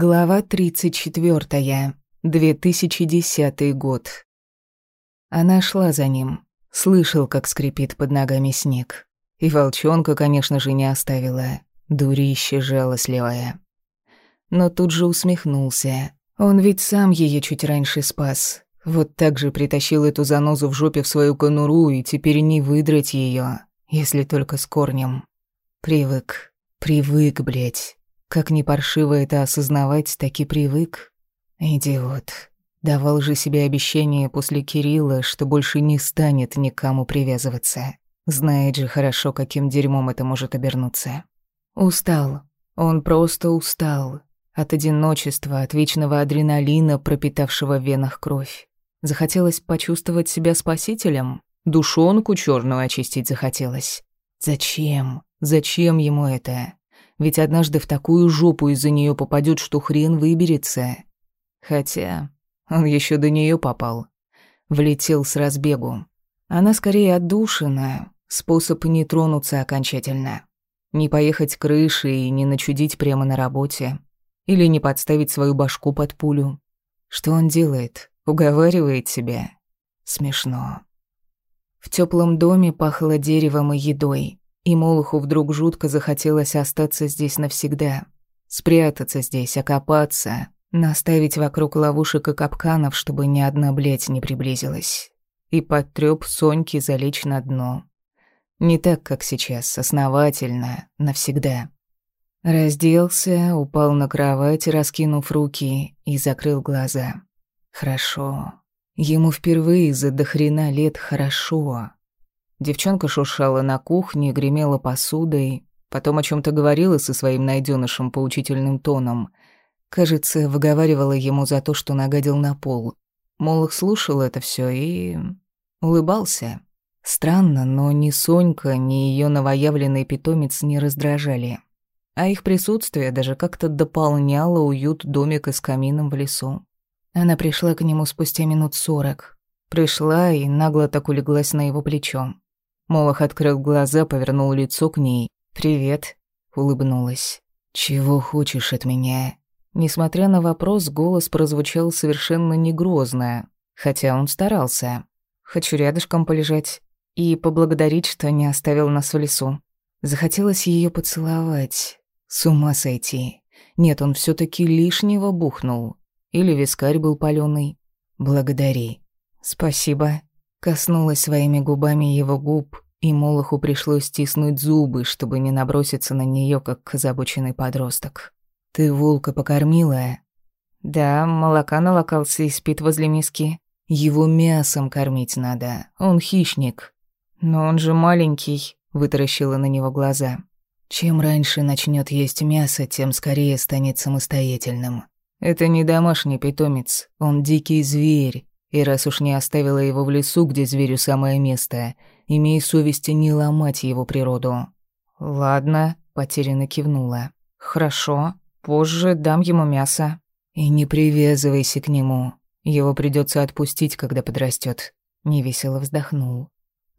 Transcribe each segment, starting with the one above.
Глава 34. 2010 год. Она шла за ним. Слышал, как скрипит под ногами снег. И волчонка, конечно же, не оставила. Дурище жалостливая. Но тут же усмехнулся. Он ведь сам ее чуть раньше спас. Вот так же притащил эту занозу в жопе в свою конуру и теперь не выдрать ее, если только с корнем. Привык. Привык, блядь. Как не паршиво это осознавать, так и привык. Идиот. Давал же себе обещание после Кирилла, что больше не станет никому привязываться. Знает же хорошо, каким дерьмом это может обернуться. Устал. Он просто устал. От одиночества, от вечного адреналина, пропитавшего в венах кровь. Захотелось почувствовать себя спасителем. Душонку черную очистить захотелось. Зачем? Зачем ему это? Ведь однажды в такую жопу из-за нее попадет, что хрен выберется. Хотя он еще до нее попал. Влетел с разбегу. Она скорее отдушина, способ не тронуться окончательно. Не поехать крышей и не начудить прямо на работе. Или не подставить свою башку под пулю. Что он делает? Уговаривает себя? Смешно. В теплом доме пахло деревом и едой. И Молоху вдруг жутко захотелось остаться здесь навсегда. Спрятаться здесь, окопаться, наставить вокруг ловушек и капканов, чтобы ни одна блядь не приблизилась. И под трёп Соньки залечь на дно. Не так, как сейчас, основательно, навсегда. Разделся, упал на кровать, раскинув руки, и закрыл глаза. Хорошо. Ему впервые за дохрена лет хорошо. Девчонка шуршала на кухне, гремела посудой, потом о чем то говорила со своим найденышем поучительным тоном. Кажется, выговаривала ему за то, что нагадил на пол. Молох слушал это все и... улыбался. Странно, но ни Сонька, ни ее новоявленный питомец не раздражали. А их присутствие даже как-то дополняло уют домика с камином в лесу. Она пришла к нему спустя минут сорок. Пришла и нагло так улеглась на его плечо. Молох открыл глаза, повернул лицо к ней. «Привет», — улыбнулась. «Чего хочешь от меня?» Несмотря на вопрос, голос прозвучал совершенно не грозно, хотя он старался. «Хочу рядышком полежать и поблагодарить, что не оставил нас в лесу». Захотелось ее поцеловать. С ума сойти. Нет, он все таки лишнего бухнул. Или вискарь был палёный. «Благодари». «Спасибо». Коснулась своими губами его губ, и Молоху пришлось стиснуть зубы, чтобы не наброситься на нее, как озабоченный подросток. «Ты волка покормила?» «Да, молока налокался и спит возле миски. Его мясом кормить надо, он хищник». «Но он же маленький», — вытаращила на него глаза. «Чем раньше начнет есть мясо, тем скорее станет самостоятельным. Это не домашний питомец, он дикий зверь, и раз уж не оставила его в лесу, где зверю самое место, имей совести не ломать его природу. Ладно, потерянно кивнула. Хорошо, позже дам ему мясо. И не привязывайся к нему. Его придется отпустить, когда подрастет. Невесело вздохнул.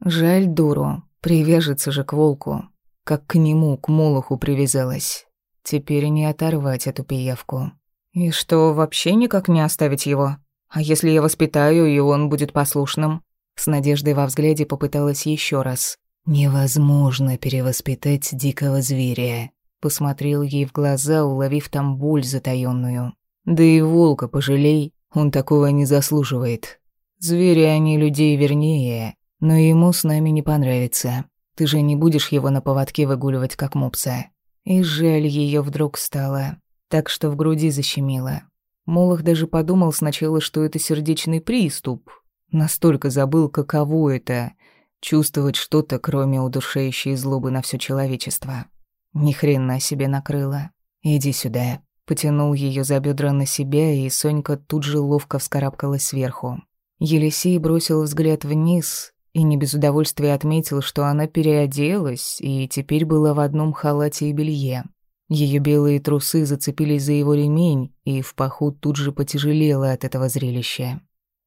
Жаль дуру, привяжется же к волку. Как к нему, к молоху привязалась. Теперь не оторвать эту пиявку. И что, вообще никак не оставить его? А если я воспитаю, и он будет послушным? С надеждой во взгляде попыталась еще раз. Невозможно перевоспитать дикого зверя. Посмотрел ей в глаза, уловив там боль затаённую. Да и волка пожалей, он такого не заслуживает. Звери они людей вернее, но ему с нами не понравится. Ты же не будешь его на поводке выгуливать, как мопса. И жаль ее вдруг стало, так что в груди защемило. Молох даже подумал сначала, что это сердечный приступ. Настолько забыл, каково это — чувствовать что-то, кроме удушающей злобы на все человечество. Ни хрена себе накрыло. «Иди сюда». Потянул ее за бедра на себя, и Сонька тут же ловко вскарабкалась сверху. Елисей бросил взгляд вниз и не без удовольствия отметил, что она переоделась и теперь была в одном халате и белье. Ее белые трусы зацепились за его ремень, и в паху тут же потяжелело от этого зрелища.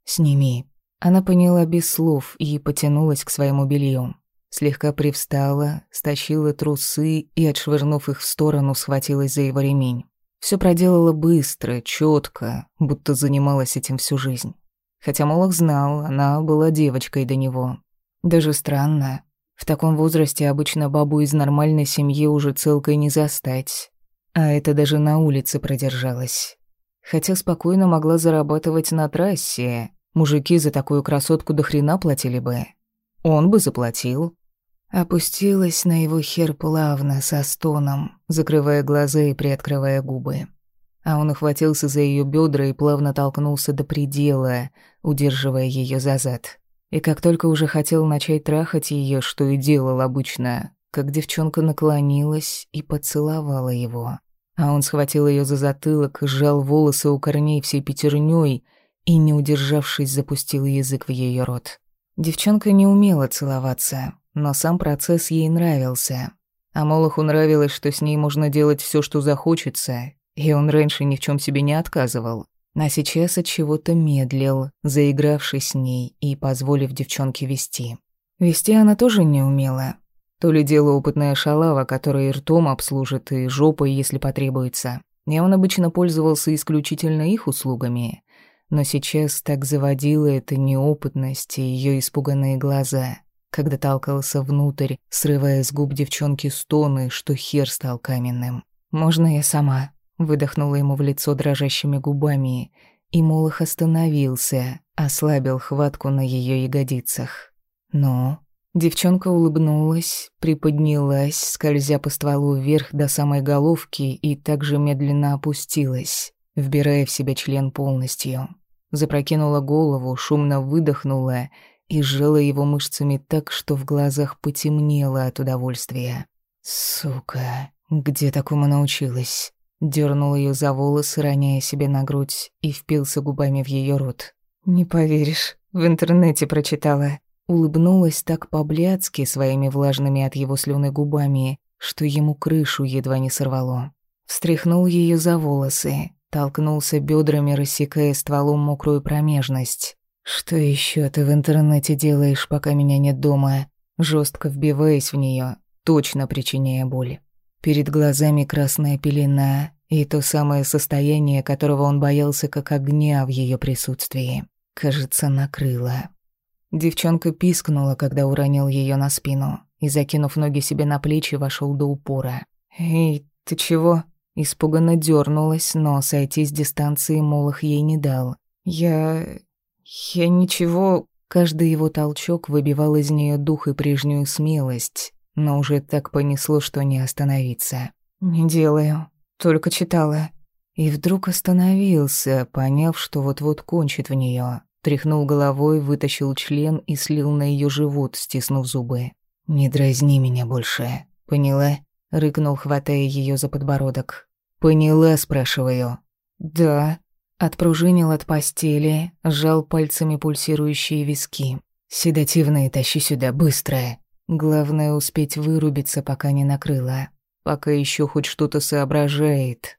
«Сними». Она поняла без слов и потянулась к своему белью. Слегка привстала, стащила трусы и, отшвырнув их в сторону, схватилась за его ремень. Все проделала быстро, четко, будто занималась этим всю жизнь. Хотя Молох знал, она была девочкой до него. Даже странно. В таком возрасте обычно бабу из нормальной семьи уже целкой не застать. А это даже на улице продержалась. Хотя спокойно могла зарабатывать на трассе. Мужики за такую красотку до хрена платили бы. Он бы заплатил. Опустилась на его хер плавно, со стоном, закрывая глаза и приоткрывая губы. А он охватился за ее бедра и плавно толкнулся до предела, удерживая ее за зад. И как только уже хотел начать трахать ее, что и делал обычно, как девчонка наклонилась и поцеловала его. А он схватил ее за затылок, сжал волосы у корней всей пятерней и, не удержавшись, запустил язык в ее рот. Девчонка не умела целоваться, но сам процесс ей нравился. А Молоху нравилось, что с ней можно делать все, что захочется, и он раньше ни в чем себе не отказывал. А сейчас от чего-то медлил, заигравшись с ней и позволив девчонке вести. Вести она тоже не умела. То ли дело опытная шалава, которая и ртом обслужит, и жопой, если потребуется. И он обычно пользовался исключительно их услугами. Но сейчас так заводила эта неопытность и её испуганные глаза, когда толкался внутрь, срывая с губ девчонки стоны, что хер стал каменным. «Можно я сама?» Выдохнула ему в лицо дрожащими губами, и Молох остановился, ослабил хватку на ее ягодицах. Но девчонка улыбнулась, приподнялась, скользя по стволу вверх до самой головки и также медленно опустилась, вбирая в себя член полностью. Запрокинула голову, шумно выдохнула и сжала его мышцами так, что в глазах потемнело от удовольствия. «Сука, где такому научилась?» Дёрнул её за волосы, роняя себе на грудь, и впился губами в её рот. «Не поверишь, в интернете прочитала». Улыбнулась так по-блядски своими влажными от его слюны губами, что ему крышу едва не сорвало. Встряхнул её за волосы, толкнулся бёдрами, рассекая стволом мокрую промежность. «Что ещё ты в интернете делаешь, пока меня нет дома?» Жёстко вбиваясь в неё, точно причиняя боль. Перед глазами красная пелена и то самое состояние, которого он боялся как огня в ее присутствии. Кажется, накрыло. Девчонка пискнула, когда уронил ее на спину, и, закинув ноги себе на плечи, вошел до упора. «Эй, ты чего?» Испуганно дернулась, но сойти с дистанции Молох ей не дал. «Я... я ничего...» Каждый его толчок выбивал из нее дух и прежнюю смелость, но уже так понесло, что не остановиться. «Не делаю, только читала». И вдруг остановился, поняв, что вот-вот кончит в нее. Тряхнул головой, вытащил член и слил на ее живот, стиснув зубы. «Не дразни меня больше, поняла?» Рыкнул, хватая ее за подбородок. «Поняла?» – спрашиваю. «Да». Отпружинил от постели, сжал пальцами пульсирующие виски. «Седативные тащи сюда, быстро!» Главное успеть вырубиться, пока не накрыло. Пока еще хоть что-то соображает.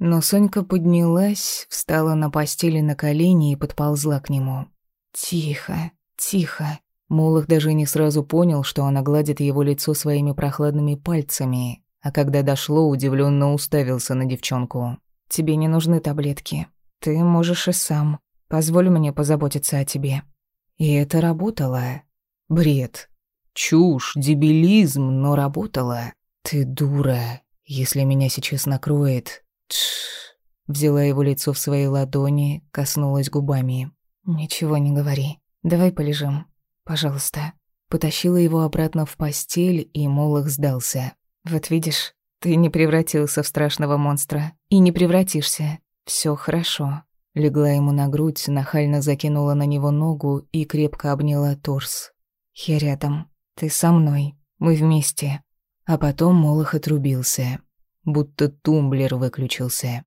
Но Сонька поднялась, встала на постели на колени и подползла к нему. Тихо, тихо. Молох даже не сразу понял, что она гладит его лицо своими прохладными пальцами, а когда дошло, удивленно уставился на девчонку. «Тебе не нужны таблетки. Ты можешь и сам. Позволь мне позаботиться о тебе». И это работало. Бред. Чушь, дебилизм, но работала. Ты дура. Если меня сейчас накроет... Тш. Взяла его лицо в свои ладони, коснулась губами. «Ничего не говори. Давай полежим. Пожалуйста». Потащила его обратно в постель, и Молох сдался. «Вот видишь, ты не превратился в страшного монстра. И не превратишься. Все хорошо». Легла ему на грудь, нахально закинула на него ногу и крепко обняла торс. «Я рядом. Ты со мной, мы вместе. А потом Молох отрубился, будто тумблер выключился.